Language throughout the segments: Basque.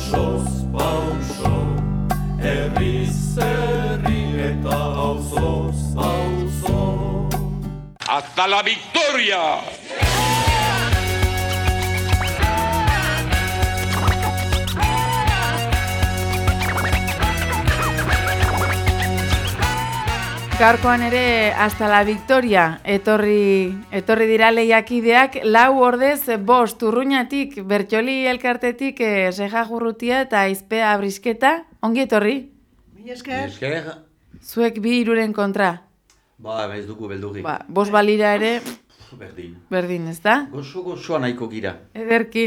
pausoz pauso, herriz herri eta auzoz auzo. ¡Hasta la victoria! Gaurkoan ere hasta la victoria etorri etorri dira lehiakideak lau ordez bost urruñatik bertxoli elkartetik eh, seja jurrutia eta izpea brisketa ongi etorri Mila esker. Esker, zuek bi iruren kontra ba, ez dugu beldurrik. ba, bost balira ere Berdin. berdin ez da? Gozo gozoa nahiko gira. Ederki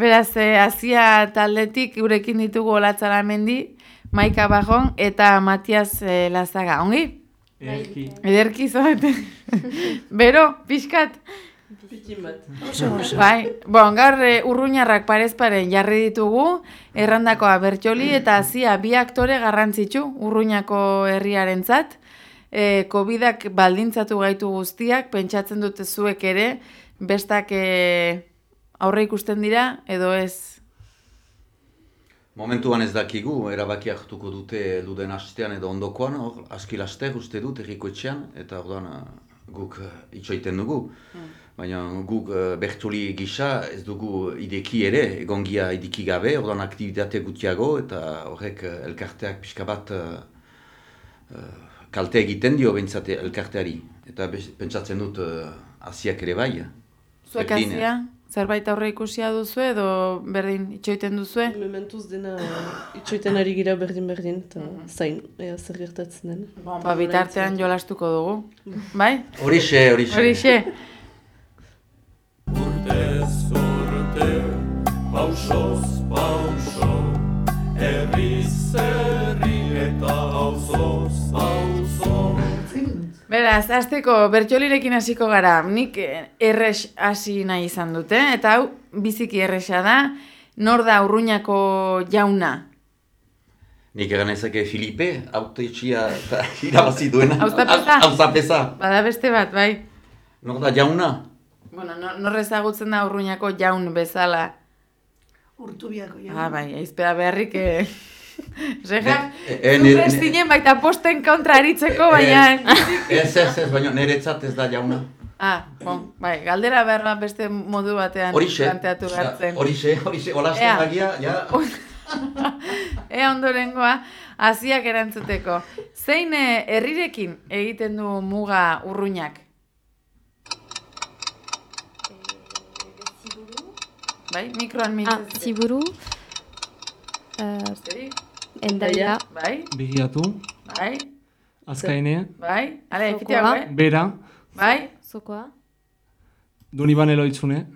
beraz eh, Asia taldetik gurekin ditugu olatzara mendi Maika Bajon eta Matias eh, Lazaga ongi? Ederki. Ederki zoete. Bero, pixkat. Bai, bon, gaur e, urruñarrak parez paren jarri ditugu, errandakoa bertxoli eta hazia bi aktore garrantzitsu urruñako herriarentzat. E, Covidak baldintzatu gaitu guztiak, pentsatzen dute zuek ere, bestak e, aurre ikusten dira, edo ez. Momentuan ez dakigu, erabaki hartuko dute luden hastean edo ondokoan, hor, aski laster uste dut erriko etxean, eta orduan eh, guk uh, itxoiten dugu. Baina guk uh, bertoli gisa ez dugu ideki ere, egongia idiki gabe, orduan aktivitate gutiago, eta horrek eh, elkarteak pixka bat uh, kalte egiten dio bentsate elkarteari. Eta pentsatzen dut uh, asiak ere bai. Zuek eh? hazia, zerbait aurre ikusia duzu edo berdin itxoiten duzue? Mementuz dena itxoiten ari gira berdin-berdin, eta zain, ea zer gertatzen den. Ba, bitartean jolastuko dugu. Bai? Horixe, horixe. Horixe. Urtez urte, pausoz pauso, herri Beraz, azteko bertxolirekin hasiko gara, nik errex hasi nahi izan dute, eta hau biziki erresa da, nor da urruñako jauna. Nik egan ezake Filipe, autetxia eta irabazi duena. Auzapeza? Auzapeza. Bada beste bat, bai? Nor da jauna? Bueno, nor, nor ezagutzen da urruñako jaun bezala. Urtubiako. ja. Ah, bai, aizpea beharrik, eh... Ne- eh, zu ne- prest ne- zinen baita posten kontra aritzeko, baina... Ez, ez, ez, baina niretzat ez da jauna. Ah, bon, bai, galdera behar bat beste modu batean planteatu behartzen. Horixe, horixe, holasten Ea. bagia, ja. Ea ondorengoa, hasiak erantzuteko. Zein eh, herrirekin egiten du muga urruñak? Bai, mikroan Ah, mintzen. Ziburu, uh, Zeri? Endaia, Bai, Begiatu, bai, azkaine, bai. Ale, ekiteago, eh? bera, Bai? Zokoa, Doniban eloitzune,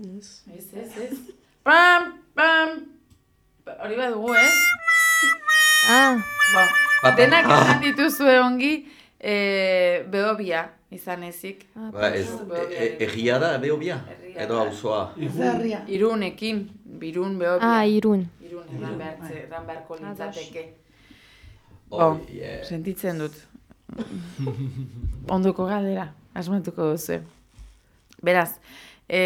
Ez, ez, ez. Pam, pam. Hori bat dugu, eh? ah, Bo, Bat- denak Ah. esan dituzue ongi, eh, behobia izan ezik. Ba, ez, e- e- egia da, behobia, Herria edo auzoa. Zerria. Irunekin, birun behobia. ah, irun. Erran behartze, erran beharko litzateke. Oh, Bo, yeah. sentitzen dut. Ondoko galdera, asmatuko duzu. Beraz, e,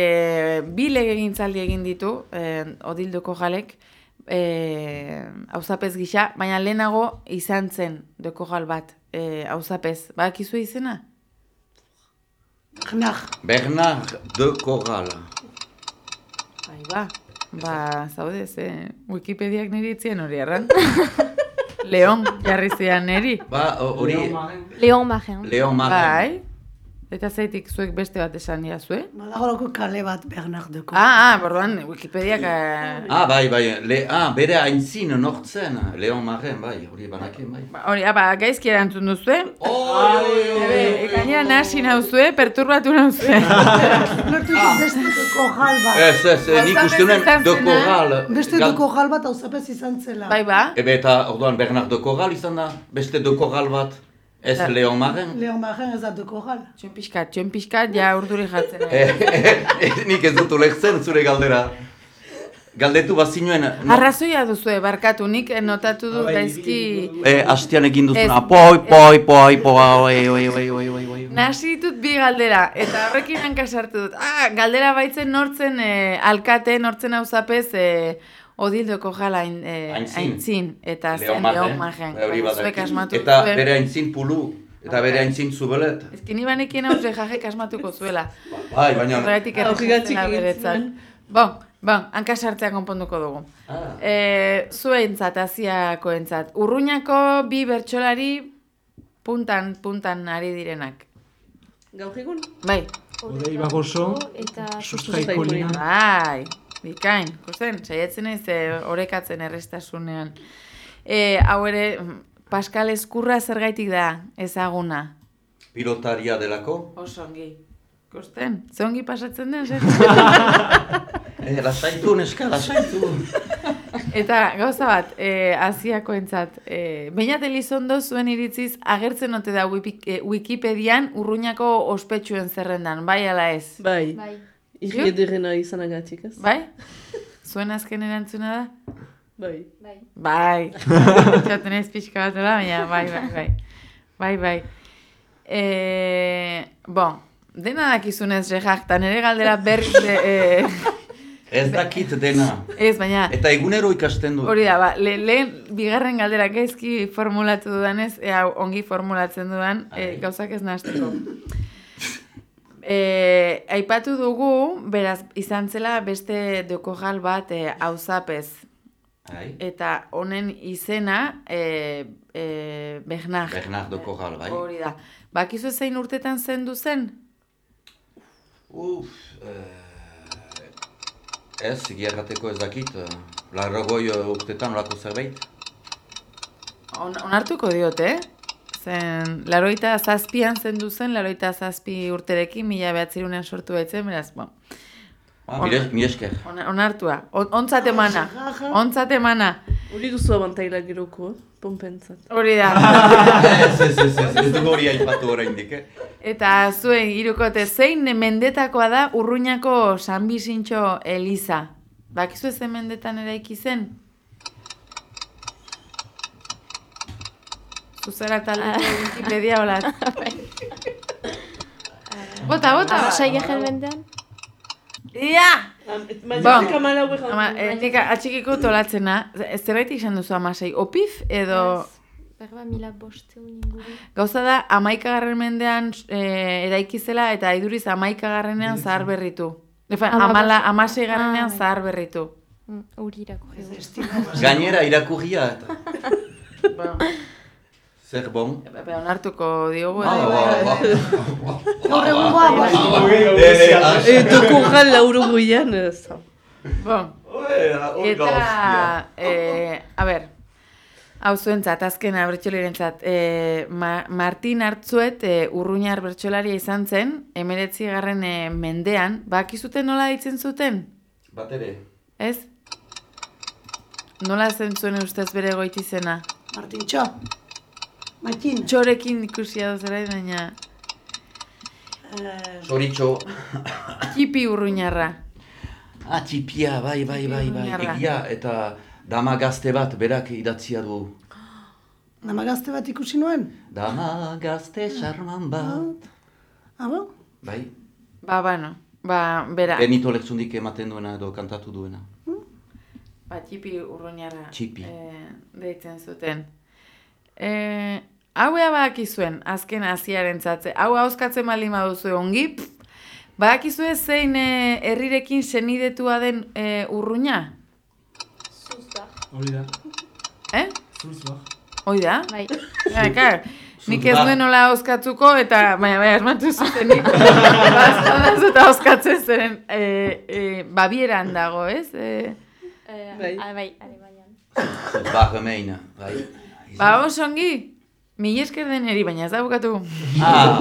bi legegintzaldi egin ditu, e, odilduko jalek, e, auzapez gisa, baina lehenago izan zen doko jal bat, e, auzapez. Badakizu izena? Bernard. Bernard de Corral. Bai, ba. Ba, zaude, ze Wikipediak niri itzien hori erran. Leon, jarri zian niri. Ba, ho- hori, Leon Magen. Leon Marren. Bai. Eta zeitik zuek beste bat esan diazue? Badagolako kale bat Bernardeko. Ah, ah, borduan, Wikipediak... eh, Ah, bai, bai, le, ah, bere aintzin nortzen, Leon Marren, bai, hori banaken, bai. ba, Hori, apa, gaizki erantzun duzue. Oi, Ebe, gainera nahasi nauzue, perturbatu nauzue. Lortu dut beste doko jal bat. Ez, ez, eh, nik uste nuen zena. Corral. Beste doko jal bat auzapez izan zela. bai, ba? Ebe eta orduan Bernard de Corral izan da, beste de Corral bat, ez Da. Leon Marren. Leon Magen ez da doko jal. Txon pixkat, txon pixkat, ja urduri jartzen. ari. Eh, eh, nik ez dut ulertzen zure galdera. Galdetu bazinuen, no, Arrazoia duzue, barkatu, nik notatu dut gaizki... eh, hastian egin duzuna, Ez. poi, poi, poi, poi, oi, oi, oi, oi, oi, oi. Nasi ditut bi galdera, eta horrekin hankasartu dut. Ah, galdera baitzen nortzen eh, alkate, nortzen auzapez eh, Odildo Kojala ain, eh, Aintzin. aintzin, eta zen asmatu Eta bere aintzin pulu, eta bere aintzin zubelet. Ez que ni banekien hau jajek asmatuko zuela. Bai, baina... Horregatik egin beretzat. zuen. Bon, bon, hanka sartzea konponduko dugu. Ah. E, zuentzat, aziakoentzat. Urruñako bi bertsolari puntan, puntan ari direnak. Gaur egun? Bai, Odei bagoso, Eta sustraiko lina. bai, bikain, ikusten, saiatzen ez e, orekatzen errestasunean. E, hau ere, mm, Pascal Eskurra zergaitik da ezaguna. Pilotaria delako. Oso ongi. Ikusten, ze ongi pasatzen den, zer? Eh, lasaitu, neska, lasaitu. Eta gauza bat, e, aziakoentzat, e, Beñat Elizondo zuen iritziz agertzen ote da eh, Wikipedian urruñako ospetsuen zerrendan, bai ala ez? Bai. Bai. Irri ederrena izanagatik, ez? Bai? Zuen azken erantzuna da? Bai. Bai. Bai. Txaten ez pixka bat dela, baina bai, bai, bai. Bai, bai. E, bon, dena dakizunez rejak, eta nire galdera berriz de, e, Ez dakit dena. ez, baina Eta egunero ikasten du. Hori da, ba, le, lehen bigarren galdera gaizki formulatu dudanez, ea ongi formulatzen dudan, e, gauzak ez nahazteko. E, aipatu dugu, beraz, izan zela beste dokojal bat e, auzapez. Bai. Eta honen izena, e, e, Bernard. Bernardo Corral, bai. Hori da. Bakizu zein urtetan zendu zen? Uf, eh, ez, gerrateko ez dakit. eh, Larrogoi eh, urtetan olako zerbait. On, onartuko diot, eh? Zen, laroita zazpian zendu zen, laroita zazpi urterekin, mila behatzirunean sortu baitzen, beraz, bon. Ah, mire, mire esker. On, onartua. On, ontzat emana. Ontzat emana. Hori duzu abantaila geroko, eh? Pompentzat. Hori da. ez, ez, ez, ez, ez dugu hori aipatu oraindik, eh? Eta zuen irukote, zein mendetakoa da urruñako San Bizintxo Eliza? Bakizu ez mendetan eraiki zen? Zuzera talde Wikipedia hola. Bota, bota. Amasai gehen mendean? Ia! Mazik Bon. Ama, eh, nik atxikiko tolatzena, ez zerbait izan duzu amasei, opif edo... Berba mila bosteun inguru. Gauza da, amaikagarren mendean e, eraiki zela eta iduriz amaikagarrenean zahar berritu. Efa, Ama amala, amasei garrenean Ah, bai. zahar berritu. Mm, Hori irakurri. Gainera irakurria eta... Bueno, Zer bon? Be, onartuko diogu. Ah, edo- ba, ba. Gaur egungoa, bai. Eh, ah, Eta kurral lauro goian, ez. Bon, eta, e, a ber, hau zuentzat, azkena bertxolirentzat, e, Ma, Martin Artzuet e, urruñar bertxolaria izan zen, emeretzi garren e, mendean, bakizuten nola ditzen zuten? Bat ere. Ez? Nola zen zuen ustez bere goitizena? Martintxo. Martin. Txorekin ikusia duzera, baina Eh, Zoritxo. kipi urruñarra. Ah, txipia, bai, bai, bai, bai. Egia, eta dama gazte bat berak idatzia du. Nama gazte bat ikusi nuen? Dama gazte charman bat. Ah, bo? Bai, Ba, bueno, ba, bera, Benito Lertzundik ematen duena edo kantatu duena. ba, txipi urruñarra Txipi. eh, deitzen zuten. E, hau ea badakizuen, azken hasiaren zatze, hau hauskatzen baldin baduzu ongi, pff, badakizue zein eh, herrirekin senidetua den eh, urruña? Hori da. Eh? Zuzbach. Hoi da? Bai. Ja, klar. Nik ez nuen nola hauskatzuko eta, baina, baina, asmatu zutenik. Bastan eta hauskatzen zeren, e, e, babieran dago, ez? E, Eh, Bai. ah, bai, Alemanian. Ba, hemeina, bai. Ba, oso ongi, mila esker deneri, baina ez da bukatu. Ah,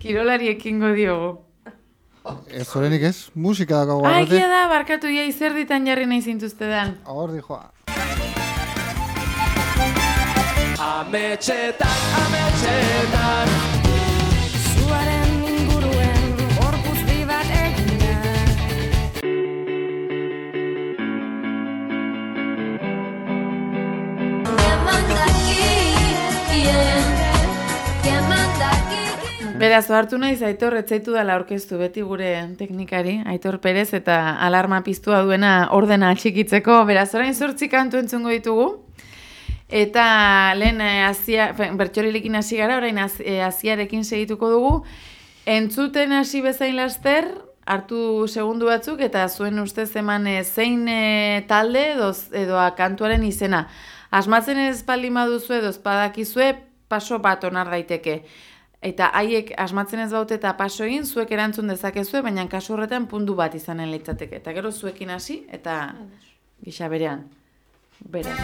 Kirolari ekingo diogu. Ez horrenik ez, musika dago Ah, guardate. egia da, barkatu ja izerditan jarri nahi zintuztedan. Hor dijoa. Ametxetan, ametxetan Zuaren Beraz, hartu naiz Aitor etzaitu dela aurkeztu beti gure teknikari, Aitor Perez eta alarma piztua duena ordena txikitzeko. Beraz, orain zortzi kantu entzungo ditugu. Eta lehen eh, azia, bertsolilikin hasi gara, orain az, eh, aziarekin segituko dugu. Entzuten hasi bezain laster, hartu segundu batzuk, eta zuen ustez eman eh, zein talde edo, edo kantuaren izena. Asmatzen ez baldin baduzu edo badakizue, paso bat onar daiteke. Eta haiek asmatzen ez baute eta paso egin, zuek erantzun dezakezue, baina kasu horretan puntu bat izanen litzateke. Eta gero zuekin hasi, eta gisa berean. Beraz.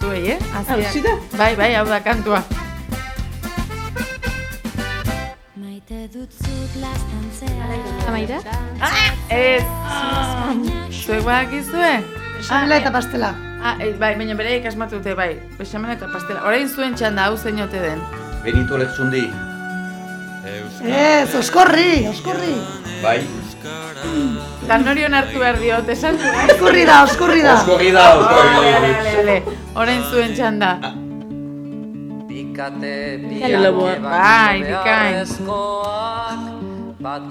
Zuei, eh? Hauzi da? Bai, bai, hau da kantua. Maite dut zut lastantzea Amaira? Ez, zuek badakizue? Xamela eta pastela. Ah, eh, bai, baina bereik asmatu dute, bai. Bexamela eta pastela. Orain zuen txanda, hau zein ote den. Benito Lertzundi. Ez, oskorri, oskorri. Bai. Danorion hartu behar diot, esan? Oskorri da, oskorri da. Oskorri da, oskorri da. Orain zuen txanda. Pikate Elaboa. Bai, bikain. Bat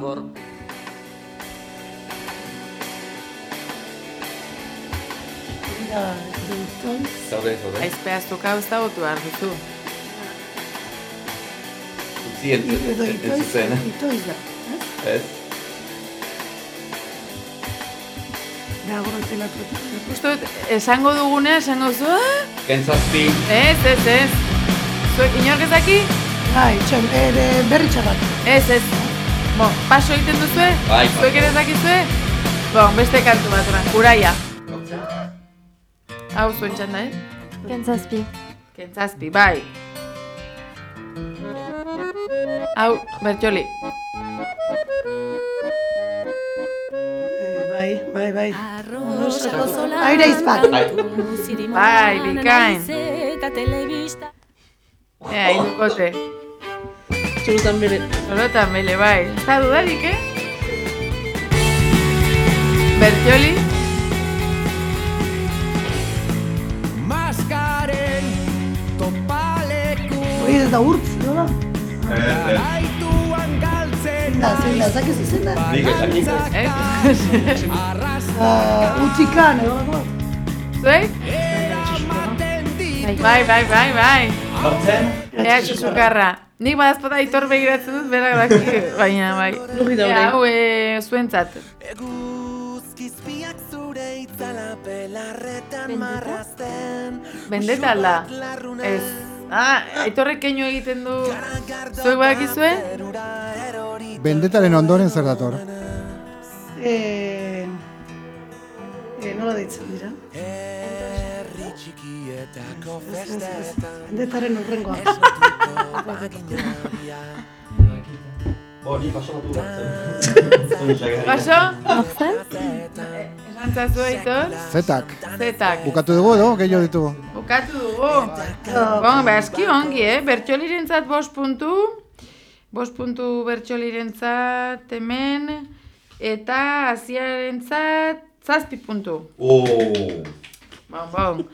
gor Zaude, zaude. Aizpeaztuka hau ezagutu behar duzu. Utzi itoiz, entzuzen. itoiz da. Ez? Gaur telatuta. Uste dut, esango dugunea, esango zu, "Ah!" Kentzazpi. ez, ez, ez. Zuek inork ezaki? Bai, txon, ere, berri txabat. Ez, ez. Bo, paso egiten duzue? Bai, Zuek ere ezakizue? Bo, beste kantu bat, uraia. Hau zuen txanda, eh? Kentzazpi. Kentzazpi, bai. Hau, bertxoli. Bai, bai, bai. Aire izpak. Bai, bikain. Eta telebista Ea, hirukote. Txurutan bere. Zorotan bele, bai. Ez da dudarik, eh? Bertxoli? Hori ez da urtz, nola? Aituan galtzen Da, zein da, zakiz izen da. Nik ezakik. Eh? Uh, Utzikan, edo lako dit Bai, bai, bai, bai. Hortzen? Ea, txusukarra. Nik badazpata aitor begiratzen dut, berak daki, baina, bai. Lurri da Ea, hau, e, zuentzat. Bendeta alda. Ez. Ah, aitorrek keinu egiten du. Zuek badakizue? Bendetaren ondoren zer dator. Eh, eh, nola deitzen dira? Bendetaren urrengoa. Bo, ni paso batu bat. Paso? Nortzen? Esan zazu aitor? Zetak. Zetak. Bukatu dugu edo, gehiago ditugu. Bukatu dugu. Bon, ba, eski ongi, eh? Bertxolirentzat bost puntu. Bost puntu bertxolirentzat hemen. Eta aziarentzat zazpi puntu. Oh. Bon, bon.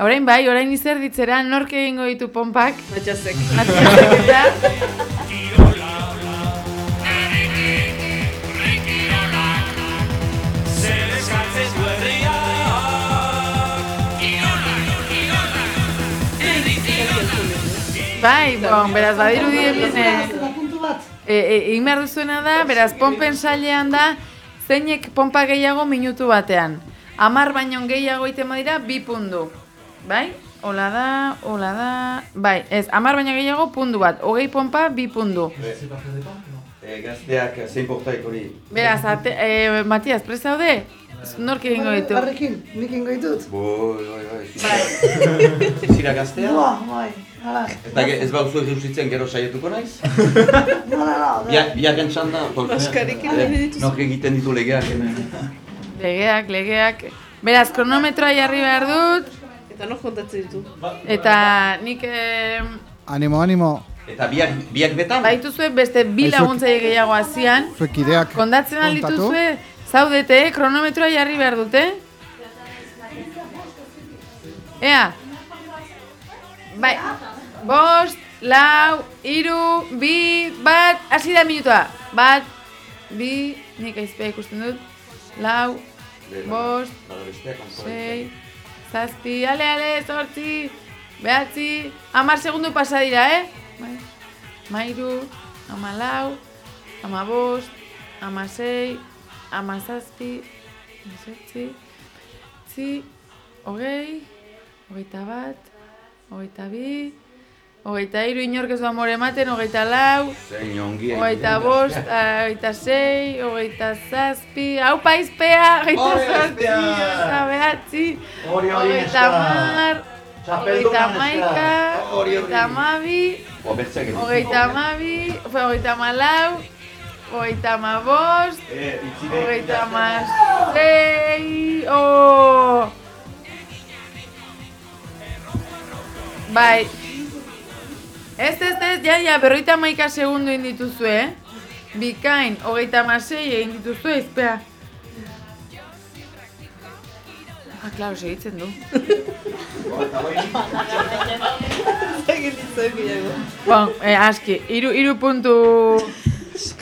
Orain bai, orain izer ditzera, nork egingo ditu pompak. Matxazek. Atxasek eta... Bai, bon, beraz, badirudi hemen... eh. E, e, egin behar duzuena da, beraz, pompen sailean da, zeinek pompa gehiago minutu batean. Amar baino gehiago iten badira, bi pundu. Bai? Hola da, hola da... Bai, ez, amar baino gehiago pundu bat. Hogei pompa, bi pundu. Eh, gazteak zein portaik hori. Beraz, ate, e, Matias, prest zaude? Nork egingo ditu? Barrekin, nik ingo ditut. Bo, bai, bai. Zira gaztea? Boa, bai, hala. Eta ez bau zuek eusitzen gero saietuko naiz? Nola, nola, Biak, biak entzan da. Eh. Nok egiten ditu legeak hemen. Legeak, legeak. Beraz, kronometroa jarri behar dut, Eta no kontatzen ditu. eta nik... Eh, Animo, animo. Eta biak, biak betan? Baituzue beste bi Bai, laguntzaile gehiago hazian. Zuek ideak Kondatzen aldituzue, zaudete, kronometroa jarri behar dute. Ea. Bai, bost, lau, iru, bi, bat, hasi da minutua. Bat, bi, nik aizpea ikusten dut. Lau, bost, sei, zazpi, ale, ale, zortzi, behatzi, hamar segundu pasa dira, eh? Bai. Mairu, ama lau, ama bost, ama sei, ama zazpi, ama zortzi, zi, hogei, hogeita bat, hogeita bi, hogeita hiru inork ez du amore ematen, hogeita lau, hogeita bost, hogeita sei, hogeita zazpi, hau paizpea, hogeita aizpea! hogeita behatzi, hogeita hamar, hogeita hori. hogeita egin. hogeita hamabi, fe, hogeita hamalau, hogeita hamabost, Eh, itzi behar hogeita idazten. hamasei, oh! Bai. Ez, ez, ez, ja, ja, berroita hamaika segundu egin dituzue, eh? Bikain, hogeita hamasei egin dituzue, izpea. Ah, klaro, segitzen du. Egin ditzen gehiago. Bon, eh, aski, iru, iru puntu...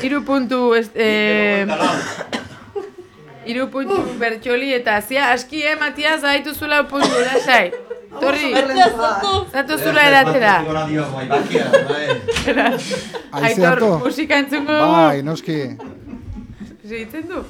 Iru puntu... Ez, eh, iru puntu bertxoli eta zia aski, eh, Matias, haitu zula puntu, lasai. Torri, zatu zula eratera. Aitor, musika entzungo. Bai, noski. Segitzen du?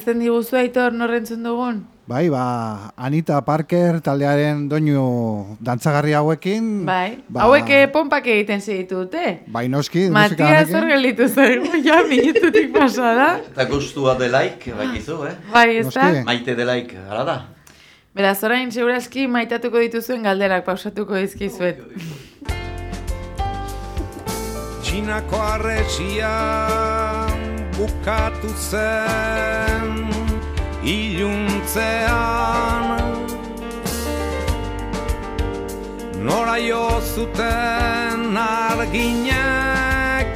Aukesten diguzu aitor norrentzun dugun? Bai, ba, Anita Parker taldearen doinu dantzagarri hauekin. Bai. ba, Hauek eh, pompak egiten segitu dute. Bai, noski, honekin. hor gelditu zaigu, ja, minututik pasada. Eta gustua delaik, bakizu, eh? Bai, ez da? Maite delaik, hala da. Beraz, orain segurazki maitatuko dituzuen galderak pausatuko dizkizuet. Txinako arretxia bukatu zen iluntzean. Nora jo zuten arginek.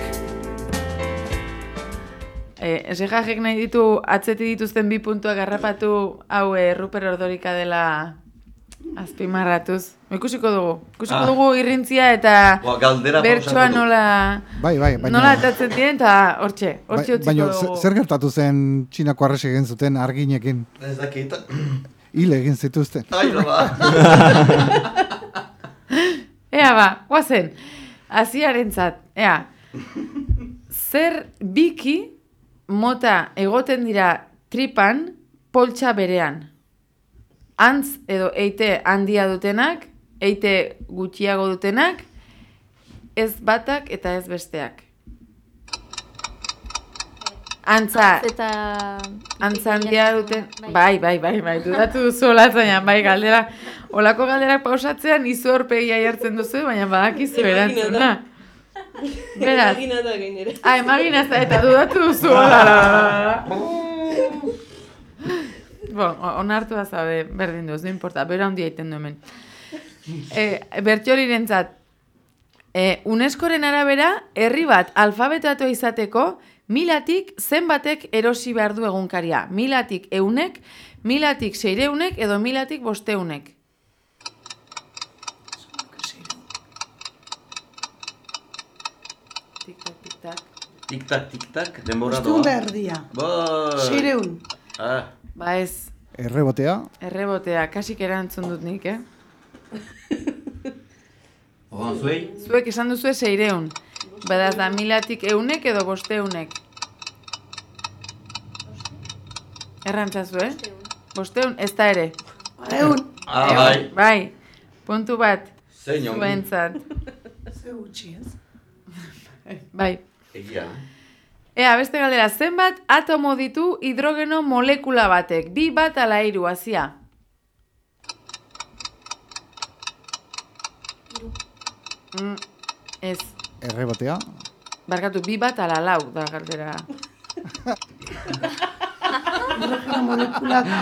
Eh, Esejajek nahi ditu atzeti dituzten bi puntuak garrapatu hau eh, Ruper Ordorika dela azpimarratuz. Ikusiko dugu. Ikusiko Ah. dugu irrintzia eta Boa, galdera bertsoa nola, Bai, bai, baina... nola atatzen diren eta hortxe, Bai, hortxe utziko baina zer gertatu zen txinako arresi egin zuten arginekin? Ez dakit. Hil egin zituzten. Ai, ba. Ea ba, guazen, aziarentzat, ea, zer biki mota egoten dira tripan poltsa berean. Antz edo eite handia dutenak, eite gutxiago dutenak, ez batak eta ez besteak. Antza, Eta... antza handia duten, bai, bai, bai, bai, dudatu duzu olatzainan, bai, galdera, olako galderak pausatzean izu horpegia jartzen duzu, baina badakizu erantzuna. Beraz, Imagina da gainera. ah, imaginazta eta dudatu duzu, hola. Bon, onartu da berdin duz, no importa, bera handia egiten du hemen. E, Bertiolirentzat, e, UNESCOren arabera, herri bat alfabetatua izateko, milatik zenbatek erosi behar du egunkaria. Milatik eunek, milatik seireunek edo milatik bosteunek. Tik-tak, tik-tak. Tik-tak, tik-tak, denbora Ustun doa. berdia. Bai. Seireun. Ah, Ba ez, Errebotea, errebotea, kasik erantzun dut nik, eh? Ogan zuei? Zuek esan duzu seireun. Badaz da milatik eunek edo bosteunek. Errantzazu, eh? Bosteun, ez da ere. Eun. Ah, bai. Bai, puntu bat, Zein ongi. zuentzat. Ze gutxi ez. Bai. Egia, eh? Ea, beste galdera, zenbat atomo ditu hidrogeno molekula batek? Bi bat ala hiru hasia. Mm, ez, errebotea. barkatu, bi bat ala lau da galdera.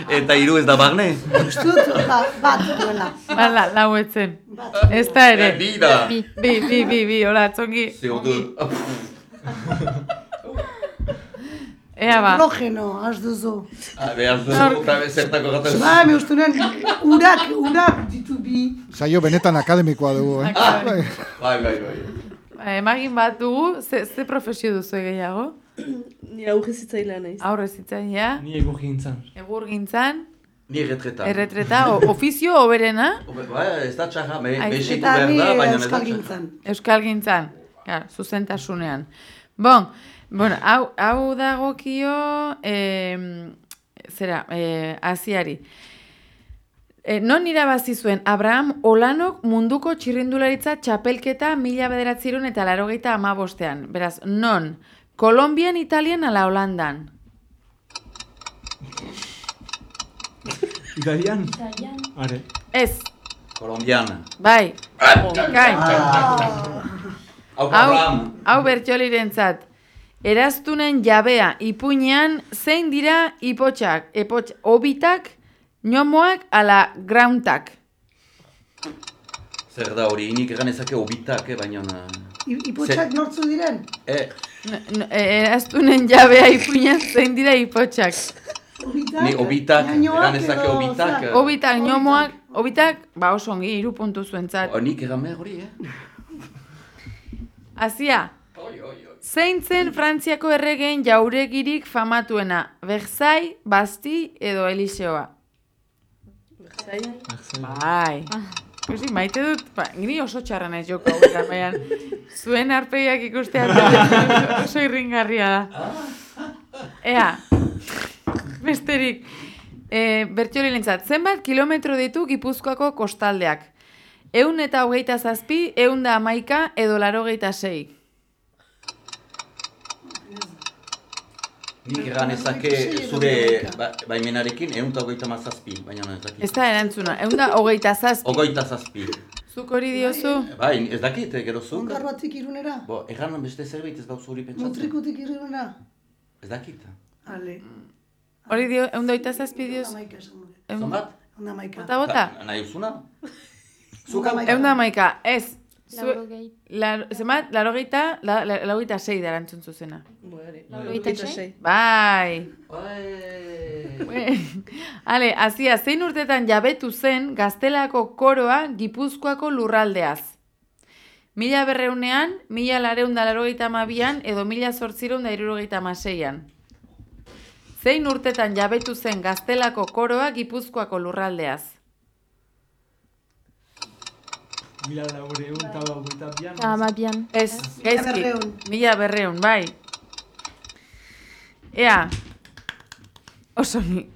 Eta hiru ez da bagne? Uste dut, ba, bat duela. Bala, lau etzen. Ez da ere. Eh, Bi da. Bi, bi, bi, bi, hola, txongi. Zeu du. Ea ba, Hidrogeno, az duzu. Ah, behar duzu, eta zertako gata. Ba, me uste nuen, urak, urak ditu bi. Saio benetan akademikoa dugu, eh? Bai. Bai, bai, bai. Ba, emagin bat dugu, ze, ze profesio duzu gehiago? Ni aurre zitzailea naiz. Aurre zitzaia, Ni egur gintzan. egur gintzan, Ni erretreta. erretreta, o, ofizio oberena, Bai, ez da txarra, me, Eta behar da, baina ez da euskal txarra. gintzan. euskal gintzan, ja, zuzentasunean. Bon, bueno, hau, hau dagokio, eh, zera, eh, aziari. E, non irabazi zuen Abraham Olanok munduko txirrindularitza txapelketa mila bederatzerun eta larogeita amabostean. Beraz, non? Kolombian, Italian ala Holandan? Italian? Italian. Are. Ez, Kolombiana. bai, gai. Hau Hau, Abraham. hau bertxolirentzat. Eraztunen jabea ipuinean zein dira ipotxak, epotx, obitak, nomoak ala grauntak. Zer da hori, inik egan ezake obitak, eh, baina... Ipotxak nortzu diren? Eh, N- n- e- Eraztunen jabea ipuinean zein dira ipotxak. Obitak? ni obitak, ñañoak egan ezake edo obitak. zer? eh. Obitak, nomoak, obitak, ba oso ongi, hiru puntu zuentzat. Oh, Nik egan hori, eh? Azia, zein zen Frantziako erregeen jauregirik famatuena? Versailles, Basti edo Eliseoa? Bai. Ikusi, maite dut, ba, ni oso txarra naiz joko hauetan, baina zuen arpegiak ikustea oso irringarria da. Ea, besterik. E, Bertxolilentzat, zenbat kilometro ditu Gipuzkoako kostaldeak? Eun eta hogeita zazpi, eun da amaika edo larogeita sei. Nik egan ezake zure ba, baimenarekin egun eta hogeita mazazpi, baina ez dakit. Ez da erantzuna, eun da hogeita zazpi. Hogeita zazpi. Zuk hori diozu? Bai, ez dakit, eh, gero zuk. Ongarroatik irunera? Bo, egan beste zerbait ez dauzu hori pentsatzen. Mutrikutik irunera? Ez dakit. Ale. Hori dio, eun da hogeita zazpi diozu? Amaika esan dut. Eun- Zonbat? Onda maika. Bota, bota? Ta- Nahi uzuna? Zuka Eun da amaika, ez. Zu- Laurogei. Lar, zenbat, larogeita, la, la, laurogeita sei da erantzun zuzena. Bueno, Laurogeita sei? Bai. Ale, azia, zein urtetan jabetu zen gaztelako koroa Gipuzkoako lurraldeaz? Mila berreunean, mila lareun da larogeita amabian, edo mila zortzireun da irurogeita amaseian. Zein urtetan jabetu zen gaztelako koroa Gipuzkoako lurraldeaz? Mila laureun eta hogeita bian. Eta amabian. Ez, gaizki. Mila berreun, bai. Ea, oso ni.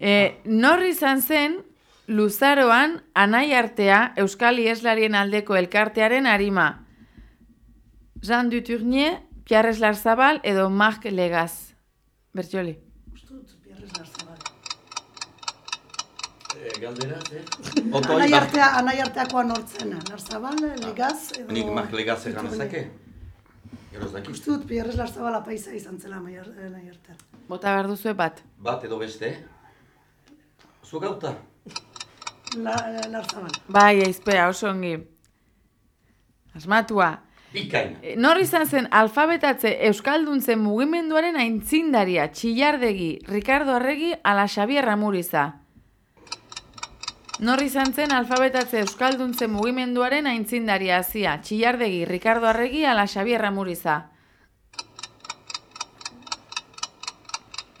E, nor izan zen Luzaroan anai artea Euskal Ieslarien aldeko elkartearen arima. Jean Dutournier, Pierre Eslarzabal edo Marc Legaz. Bertxoli. Ustut, Pierrez Larzabal. Eh, Galdera, eh? Otoi, Anai artea, anai arteakoa nortzena. Larzabal, Legaz, edo... Nik Mark Legaz egan ezake? Gero ez dakit. Ustut, Pierrez Larzabal apaisa izan zela anai anai artean. Bota behar duzue bat. Bat edo beste? Zu gauta? La, Larzabal. Bai, aizpea, oso ongi. Asmatua. Bikain. E, Nor izan zen alfabetatze Euskalduntze mugimenduaren aintzindaria, Txillardegi, Ricardo Arregi, ala Xabier Ramuriza. Nor izan zen alfabetatze Euskalduntze mugimenduaren aintzindaria, hazia, Txillardegi, Ricardo Arregi, ala Xabier Ramuriza.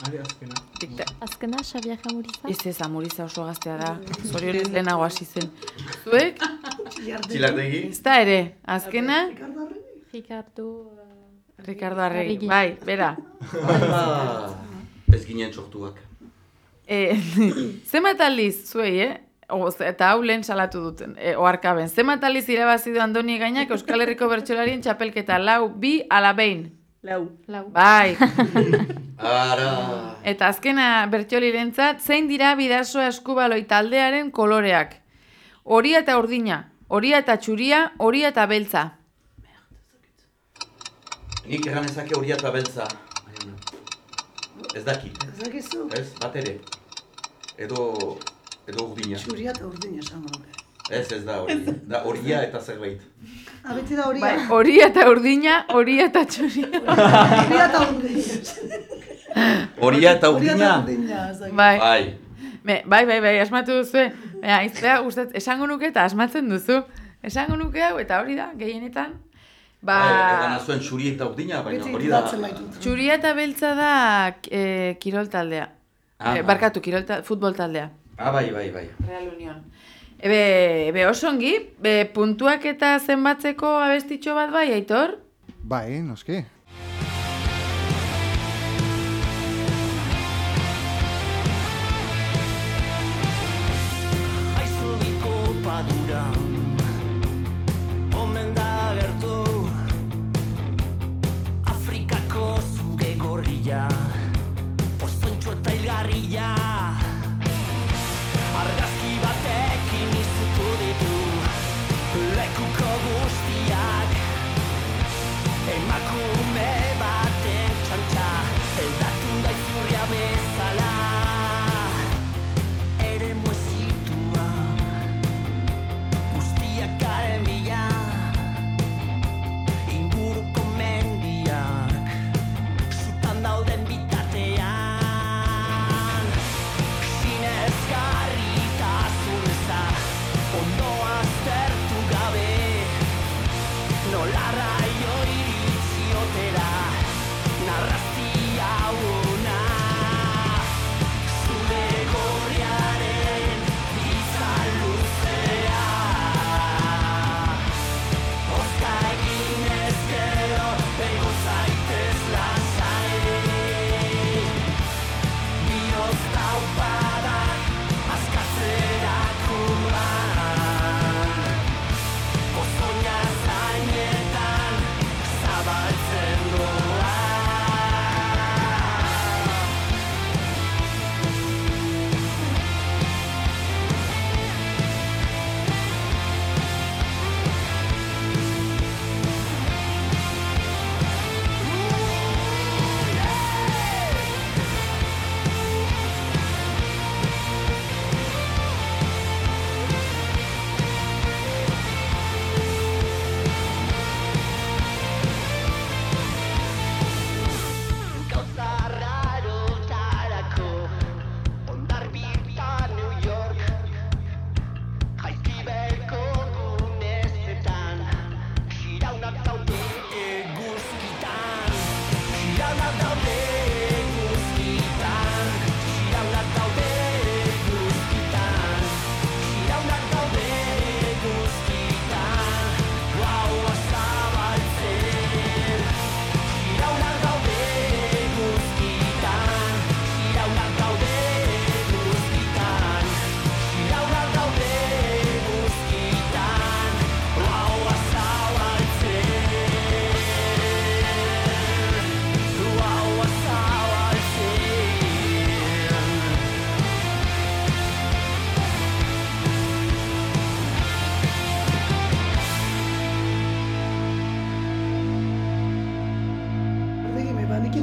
Azkena. Dikta. Azkena, Xabier Jamuriza. Ez ez, Amuriza oso gaztea da. Zorionez lehenago hasi zen. Zuek? Txilardegi? Ez da ere, azkena, Ricardo Arregi? Ricardo... Ricardo Arregi. Arregi. Bai, bera. Ah, ez ginen sortuak. E, zenbat aldiz, zuei, eh? O, ze- eta hau lehen salatu duten, e, oarkaben. Zenbat aldiz irabazi du Andoni Gainak Euskal Herriko Bertsolarien txapelketa lau, bi, ala behin. Lau. Lau. Bai. Ara... Eta azkena bertxolirentzat, zein dira bidasoa eskubaloi taldearen koloreak? Horia eta urdina, horia eta txuria, horia eta beltza. Nik egan ezake horia eta beltza. Ez dakit. Ez dakizu? Ez, bat ere. Edo... Edo urdina. Txuria eta urdin esango nuke. Ez, ez da hori. Da horia eta zerbait. Abeti da horia. Bai, horia eta urdina, horia eta txuria. Horia eta urdin. Horia eta urdina? urdina. Bai. Bai. Me, bai, bai, bai, asmatu duzu. Baina, iztea, gustat, esango nuke eta asmatzen duzu. Esango nuke hau, eta hori da, gehienetan. Ba, Bai, Egan zuen txuri eta urdina, baina hori da... txuria eta beltza da e, kirol taldea. Ah, Eh, barkatu, kirol ta, futbol taldea. Ah, bai, bai, bai. Real Union. Ebe, ebe oso ongi, be, puntuak eta zenbatzeko abestitxo bat bai, Aitor? Bai, noski.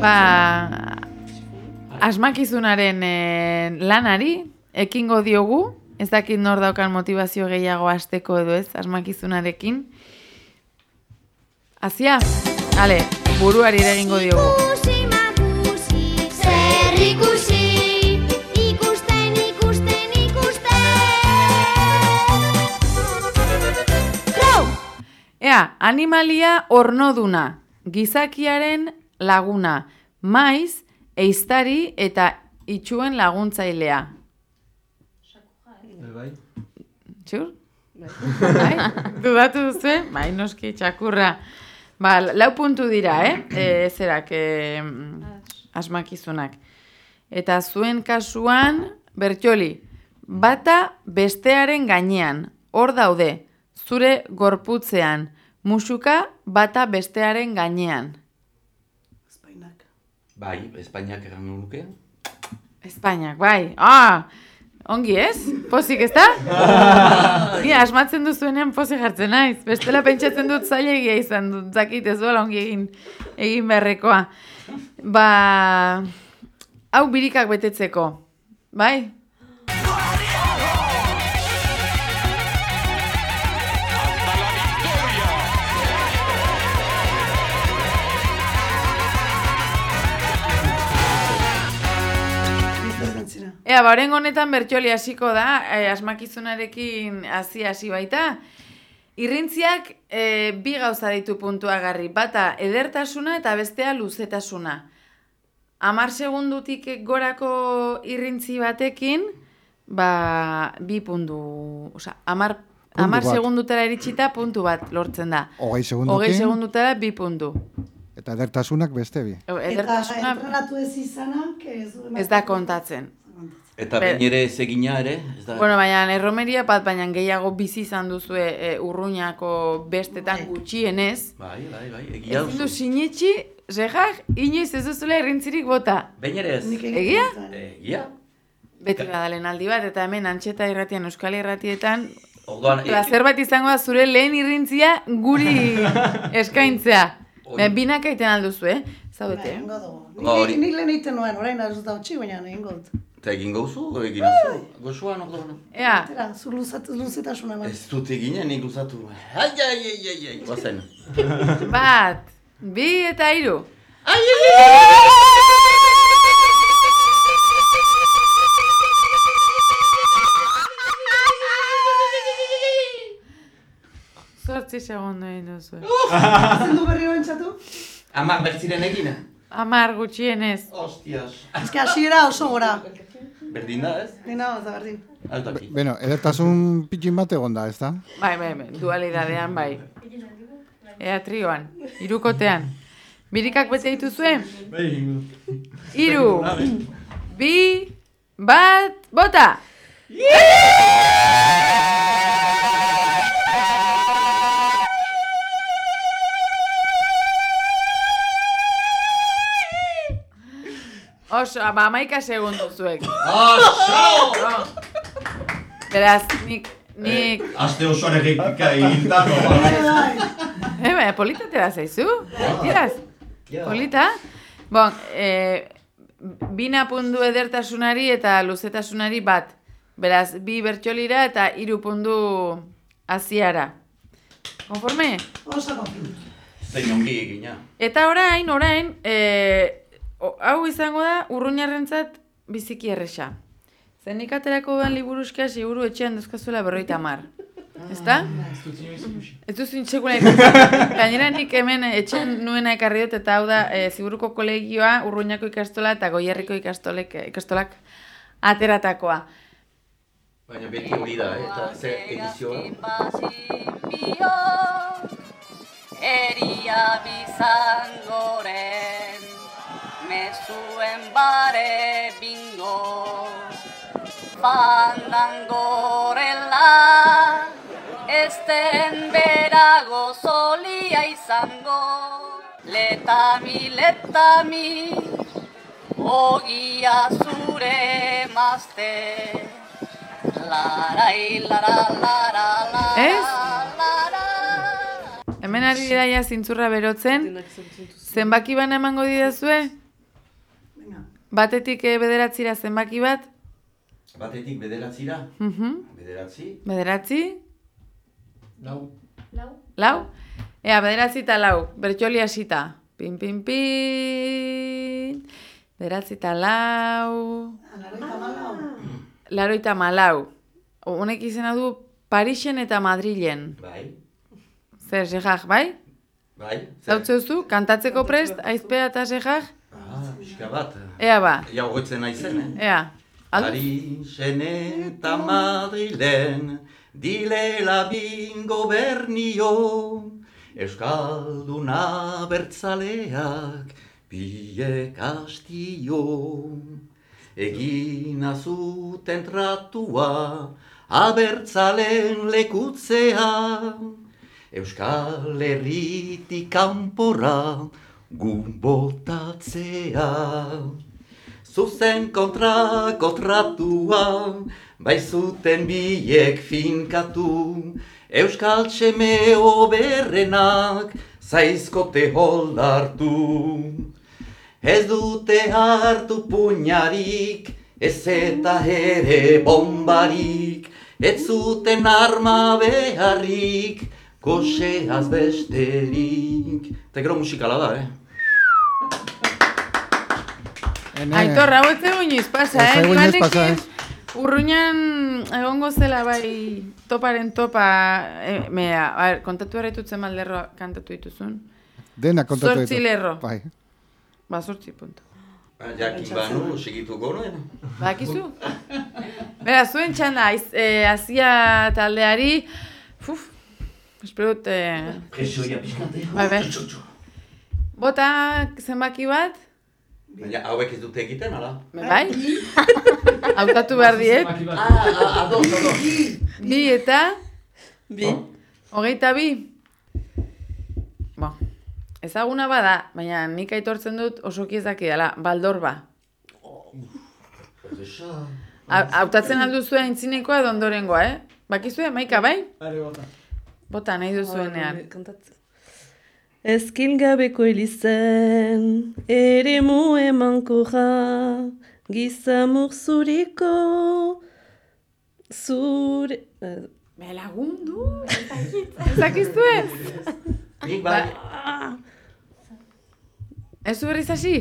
Ba, asmakizunaren eh, lanari, ekingo diogu, ez dakit nor daukan motivazio gehiago hasteko edo ez, asmakizunarekin. Azia, ale, buruari ere egingo diogu. Ikusi makusi, zer ikusi, ikusten, ikusten, ikusten. Ea, animalia ornoduna, gizakiaren laguna, maiz, eiztari eta itxuen laguntzailea. Bai. Txur? Bai? Dudatu duzu, bai, noski, txakurra. Ba, lau puntu dira, eh? E, zerak, e, asmakizunak. Eta zuen kasuan, bertxoli, bata bestearen gainean, hor daude, zure gorputzean, musuka bata bestearen gainean. Bai, Espainiak erango nuke. Espainiak, bai. Ah, ongi ez? Pozik, ez da? Ni asmatzen duzuenean pozik jartzen naiz. Bestela pentsatzen dut zailegia izan dut, zakit ez duela ongi egin, egin beharrekoa. Ba, hau birikak betetzeko, bai? Ea, ba, oraingo honetan bertxoli hasiko da, eh, asmakizunarekin hasi hasi baita. Irrintziak eh, bi gauza ditu puntuagarri, bata edertasuna eta bestea luzetasuna. Amar segundutik gorako irrintzi batekin, ba, bi puntu, oza, amar, Puntu amar bat. segundutara iritsita puntu bat lortzen da. Hogei segundukin. Hogei segundutara bi puntu. Eta edertasunak beste bi. Eta Edertasuna entrenatu ez izanak ez ez da kontatzen. Eta Be- behin ere ez egina ere, ez da... Bueno, baina erromeria bat, baina gehiago bizi izan duzue e, urruñako bestetan gutxienez. Bai, bai, bai, egia Ez du duzu. sinetxi, zehar, inoiz ez duzula errintzirik bota. Behin ere ez. Egia? Egia? Beti badalen aldi bat, eta hemen antxeta irratian, euskal irratietan, Orduan, e- plazer bat izango da zure lehen irrintzia guri eskaintzea. Oi. Binak egiten alduzu, eh? Zaudete, eh? Egingo dugu. Ba, Nik, lehen egiten nuen, orain ez da utzi, baina egingo dut. Eta egin gauzu, egin azu. Goxuan orduan. Ea, Tera, zu luzat, luzetasuna eman. Ez dut eginen, nik luzatu. Ai, ai, ai, ai, ai, guazen. bat, bi eta hiru. Zortzi segundo egin duzu. Zendu berri hoen txatu? Amak bertziren egin? Amar gutxienez. Hostias. Ez que hasiera oso gora. Berdin da, ez? Nina, ez da berdin. Ez. Beno, edertasun pitxin bat egon da, ez da? Bai, bai, bai, dualidadean bai. Ea trioan, irukotean. Birikak bete dituzue? Bai. Iru, bi, bat, bota! Oso, ba, amaika segundu zuek. Oh. Beraz, nik, nik, Aste osoan egika egintako. eh, baina polita tera zaizu? Tiraz? Polita? Bon, eh, bina pundu edertasunari eta luzetasunari bat. Beraz, bi bertxolira eta hiru pundu aziara. Konforme? Oso konfin. Zein ongi egina. Eta orain, orain, e, o- hau izango da urruñarrentzat biziki erresa. Zenik aterako dudan liburuzkia siguru etxean dezkazuela berroita mar. Ez ikusi. Ez duzu intsekula ikusi. Gainera nik hemen etxean nuena ekarri dut eta hau da e, ziburuko kolegioa, urruñako ikastola eta goierriko ikastolek, ikastolak ateratakoa. Baina beti hori da, eh? eta zer edizioa. Eria bizangoren, mezuen bare bingo, fandangorela, esten berago zolia izango, letami, letami, ogia zure mazte. Larai, lara, lara, lara, Ez? lara. Hemen ari dira ja zintzurra berotzen. Zenbaki bana emango didazue? Batetik eh, bederatzira zenbaki bat? Batetik bederatzira, Mhm. bederatzi, Bederatzi? Lau. Lau. Lau? Ea, bederatzi eta lau. Bertxoli hasita. Pin, pin, pin. Bederatzi eta lau. Laroita malau. Laroita malau. Honek izena du Parisen eta Madrilen. bai, Zer, sejak, bai? bai. Zautzeuzu, kantatzeko prest, aizpea eta sejak? Ah, pixka bat. Ea ba, Ja, hogetzen naizen, ea. Parisen eta Madrilen, dilela bin gobernio, Euskalduna bertzaleak, bie kastio. Egin azuten tratua, abertzalen lekutzea, Euskal Herritik kanpora, gu botatzea. Zuzen kontrako tratua, bai zuten biek finkatu, Euskal txeme oberrenak, zaizkote holdartu. Ez dute hartu puñarik, ez eta ere bombarik, ez zuten arma beharrik, goxeaz besterik. Eta gero musikala da, eh? Ene, Aitor, hau ez egun pasa, Ez eh? egun Nik pasa, banekin Urruñan egongo zela bai toparen topa, e, mea, a ber, kontatu erretutzen malderroa kantatu dituzun. Dena kontatu Zortzi ditu. lerro. Bai. Ba, sortzi punto. Ba, Jakin banu, segituko nuen. Bakizu? Bera, zuen txanda, aiz, e, azia taldeari, fuf, espero dut, e, Presioia pixkate. bai, bai. Bota zenbaki bat, Baina hauek ez dute egiten, ala? bai? Hautatu behar diet. Ah, ah, ados, ados. Bi eta, Bi. hogeita bi. Bo, ezaguna bada, baina nik aitortzen dut osoki ez dakidala, baldorba. Ha- Hautatzen alduzu aintzinekoa edo ondorengoa, eh? Bakizue, maika, bai? Are bota. Bota nahi duzuenean. Kantatzen. Ezkin gabeko elizen, ere mu emanko ja, gizamuk zuriko, zure... eh, Me lagundu, ez dakizue? Nik bai. Ez zu berriz hasi?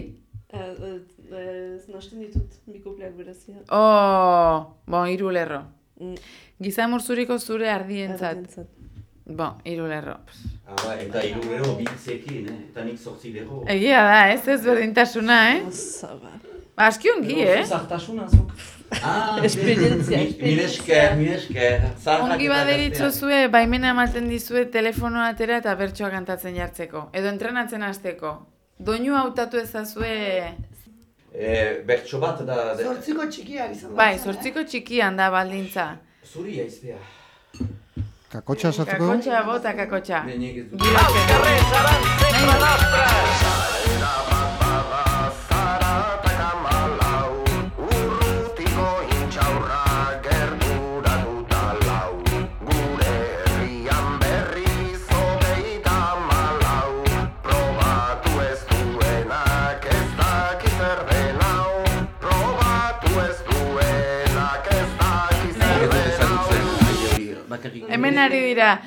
eh, eh, Ez nasten ditut mikopleak berazia. Oh, bon, hiru lerro. Mm. Gizamur zuriko zure ardientzat. Ardientzat. Bon, hiru lerro. Ah, bai, eta hiru gero bitzekin, eh? Eta nik zortzi lego. Egia da, ez ez berdintasuna, eh? Ba, aski ongi, eh? Zartasuna, zuk. Ah, Esperientzia, mi- Mire esker, mire esker. Ongi baderitzo zue, baimena ematen dizue telefonoa atera eta bertsoa kantatzen jartzeko. Edo entrenatzen hasteko. Doinu hautatu ezazue... Eh, bertso bat da... de- Zortziko txikia izan Bai, sortziko txikian da baldintza. Zuri aizpea. Kakotxa sartuko? Kakotxa bota, kakotxa. Nik Hemen ari dira,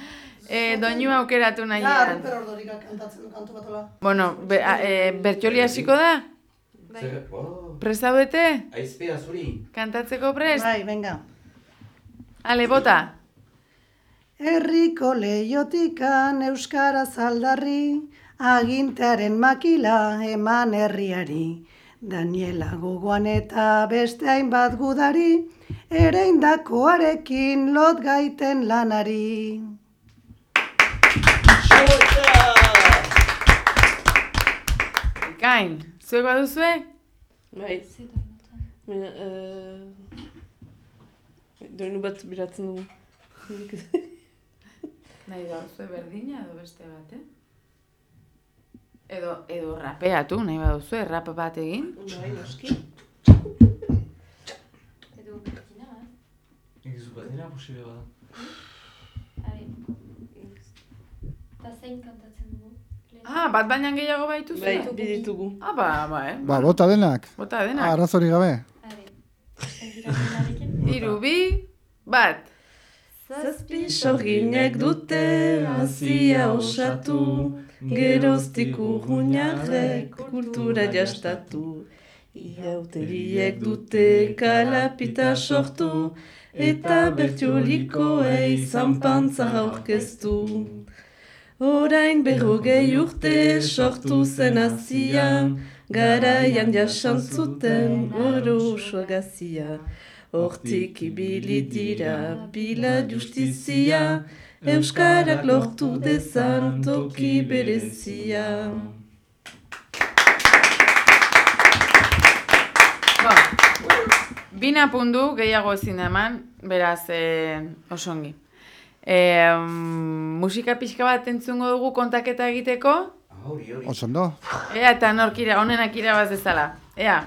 e, doinu aukeratu Ja, nahian. Ruper Ordorika kantatzen du kantu bat hola. Bueno, be, a, e, bertxoli hasiko da? Zer- oh, Prest zaudete? Aizpea zuri. Kantatzeko prest? Bai, venga. Ale, bota. Herriko leiotikan euskaraz aldarri, agintearen makila eman herriari. Daniela gogoan eta beste hainbat gudari, ereindakoarekin lot gaiten lanari. Gain, zuek baduzue? Bai. Baina, eh, doinu bat biratzen dugu. Nahi baduzue berdina edo beste bat, eh? Edo, edo rapeatu, nahi baduzue, rap bat egin. Bai, noski. Edo bertina, eh? Nik zu berdina posible bada. Are. Eta zein kantatzen dugu? Ah, bat baina gehiago baituzu? Bai, bi ditugu. Ah, ba, ba, eh? Ba, bota denak. Bota denak. Arrazori gabe. Hiru, bi, bat. Zazpi sorginek dute hazia osatu, geroztik urruñarrek kultura jastatu. Iauteriek dute kalapita sortu, eta bertiolikoei zanpantza aurkeztu. Orain berrogei urte sortu zen hazia, garaian jasan zuten oro gazia. Hortik ibili dira bila justizia, Euskarak lortu dezan toki berezia. Ba, bina pundu gehiago ezin eman, beraz, eh, osongi. Eh, musika pixka bat entzungo dugu kontaketa egiteko, Oso ondo. ea eta nork ira, onenak irabaz dezala. Ea.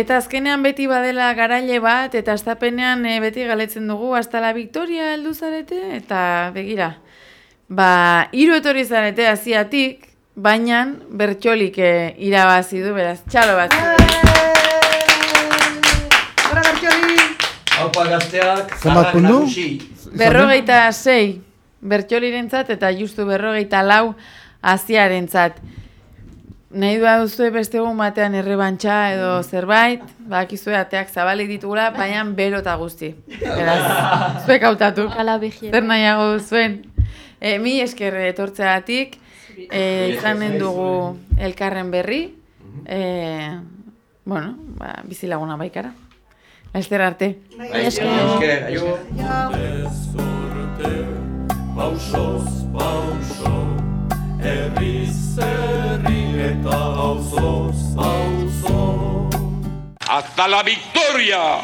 Eta azkenean beti badela garaile bat, eta astapenean eh, beti galetzen dugu, hasta la Victoria heldu zarete, eta begira. Ba, hiru etorri zarete aziatik, baina bertxolik eh, irabazi du, beraz, txalo bat. Gora bertioli! Haupa gazteak, zarrak nagusi. Berrogeita sei. bertxolirentzat eta justu berrogeita lau aziarentzat. Nahi du duzue beste egun batean errebantxa edo zerbait, bakizue ateak zabalik ditugula, baina bero eta guzti. Beraz, zuek hautatu. Zer nahiago zuen. E, mi esker etortzeagatik, e, izanen dugu elkarren berri, e, bueno, ba, bizilaguna baikara. Laster arte. Bai, esker, aio. Pausoz, pauso, herriz herri eta auzoz, auzo. ¡Hasta la victoria!